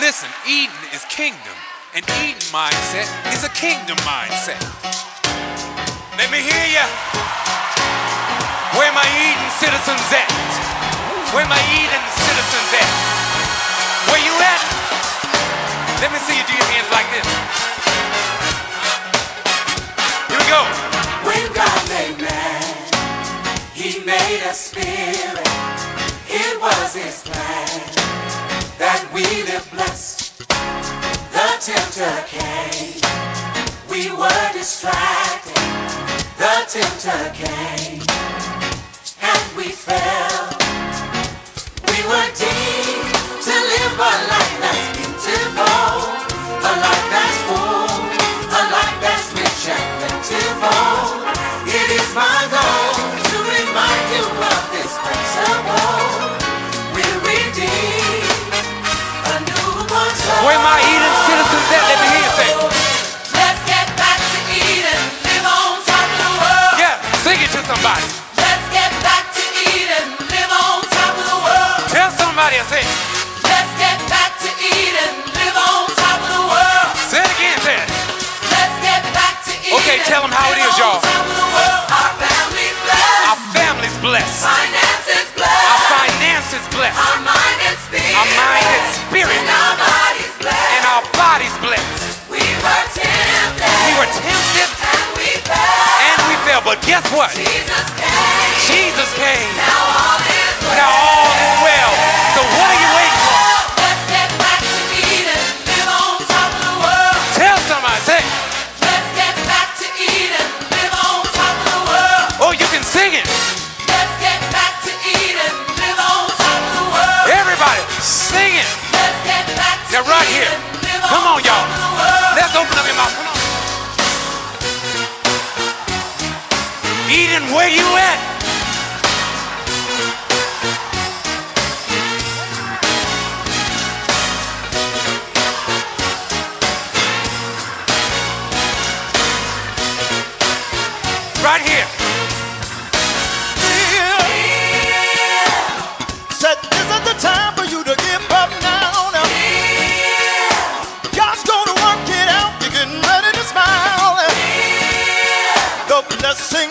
Listen, Eden is kingdom. and Eden mindset is a kingdom mindset. Let me hear you. Where my Eden citizens at? Where my Eden citizens at? Where you at? Let me see you do your hands like this. Here we go. When God made man, he made a spirit. It was his plan we live blessed. The tempter came. We were distracted. The tempter came. And we fell. We were deemed somebody. Let's get back to Eden. Live on top of the world. Tell somebody I say. But guess what? Jesus came. Jesus came. Now all is well. Eden, where you at? Right here. Yeah. Said, isn't the time for you to give up now? God's gonna work it out. You're getting ready to smile. The blessing